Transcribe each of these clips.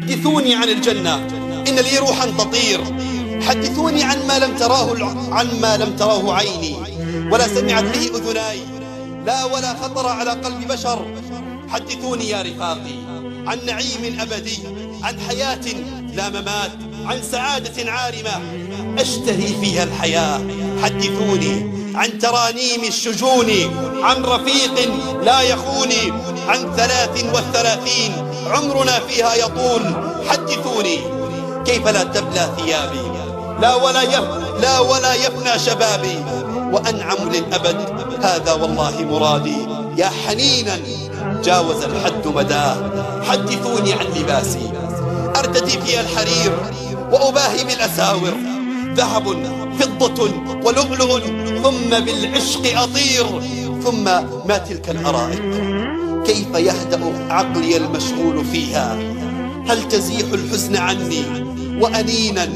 حدثوني عن الجنة. إن لي روحا تطير. حدثوني عن ما لم تراه عن ما لم تراه عيني. ولا سمعت به أذناي. لا ولا خطر على قلب بشر. حدثوني يا رفاقي عن نعيم أبدي عن حياة لا ممات عن سعادة عارمة. أشتهي فيها الحياة. حدثوني عن ترانيم الشجون عن رفيق لا يخوني عن ثلاث والثلاثين عمرنا فيها يطول. حدثوني كيف لا تبلى ثيابي؟ لا ولا يف لا ولا يفنى شبابي. وأنعم للأبد هذا والله مرادي. يا حنينا جاوز الحد مداه. حدثوني عن لباسي. أرتدي فيها الحرير وأباهي بالأساور ذهب فضة ولؤلؤ ثم بالعشق أطير ثم ما تلك الأرائك؟ كيف يهدأ عقلي المشغول فيها؟ هل تزيح الحزن عني؟ وأنينا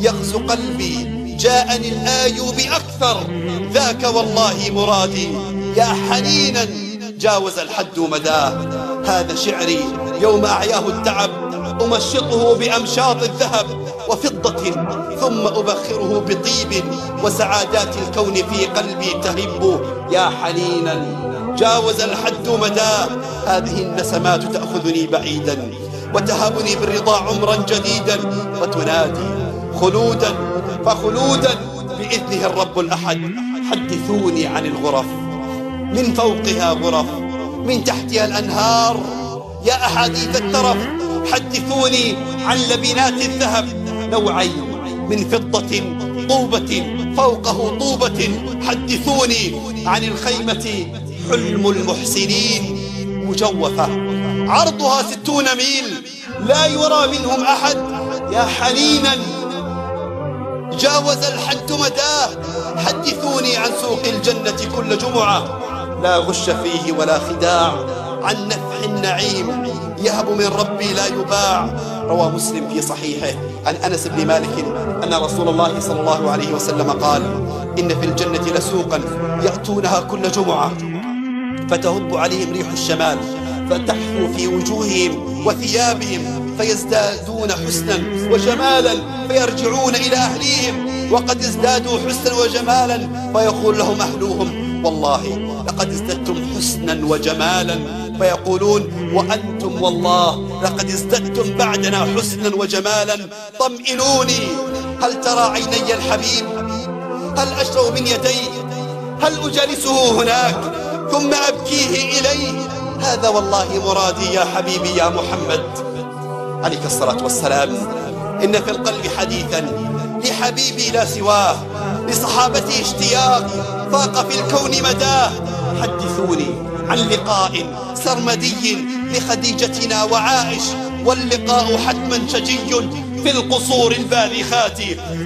يغزو قلبي جاءني الآي بأكثر. ذاك والله مرادي يا حنينا جاوز الحد مداه. هذا شعري يوم أعياه التعب أمشطه بأمشاط الذهب وفضة ثم أبخره بطيب وسعادات الكون في قلبي تهب. يا حنينا جاوز الحد مداه هذه النسمات تأخذني بعيدا وتهبني بالرضا عمرا جديدا وتنادي خلودا فخلودا بإذنه الرب الأحد. حدثوني عن الغرف من فوقها غرف من تحتها الأنهار. يا أحاديث الترف حدثوني عن لبنات الذهب. نوعين من فضة طوبة فوقه طوبة. حدثوني عن الخيمة حلم المحسنين مجوفة. عرضها ستون ميل. لا يرى منهم أحد. يا حنينا جاوز الحد مداه. حدثوني عن سوق الجنة كل جمعة. لا غش فيه ولا خداع. عن نفح النعيم. يهب من ربي لا يباع. روى مسلم في صحيحه عن أنس بن مالك أن رسول الله صلى الله عليه وسلم قال إن في الجنة لسوقا يأتونها كل جمعة. فتهب عليهم ريح الشمال فتحفو في وجوههم وثيابهم فيزدادون حسنا وجمالا فيرجعون إلى أهليهم. وقد ازدادوا حسنا وجمالا فيقول لهم أهلوهم والله لقد ازددتم حسنا وجمالا. فيقولون وأنتم والله لقد ازددتم بعدنا حسنا وجمالا. طمئنوني. هل ترى عيني الحبيب؟ هل أشرب من يديه هل أجالسه هناك ثم أبكيه إليه هذا والله مرادي يا حبيبي يا محمد. عليك الصلاة والسلام. إن في القلب حديثا لحبيبي لا سواه لصحابتي اشتياق فاق في الكون مداه. حدثوني عن لقاء سرمدي لخديجتنا وعائش واللقاء حتما شجي في القصور البالخات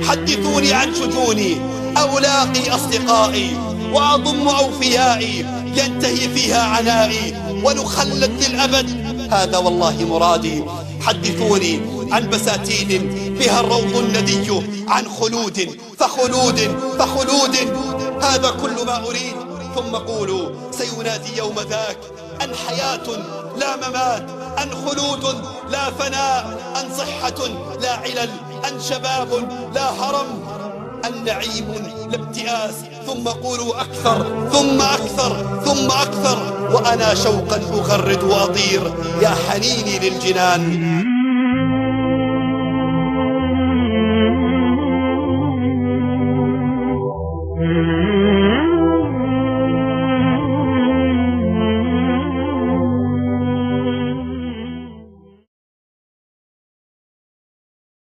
حدثوني عن شجوني أولاقي أصدقائي وأضم أوفيائي ينتهي فيها عنائي ونخلد للأبد. هذا والله مرادي. حدثوني عن بساتين بها الروض الندي عن خلود فخلود فخلود. هذا كل ما أريد. ثم قولوا سينادي يوم ذاك. أن حياة لا ممات أن خلود لا فناء أن صحة لا علل أن شباب لا هرم أن نعيم لا ابتئاس ثم قولوا أكثر ثم أكثر ثم أكثر وأنا شوقا أغرد وأطير يا حنيني للجنان.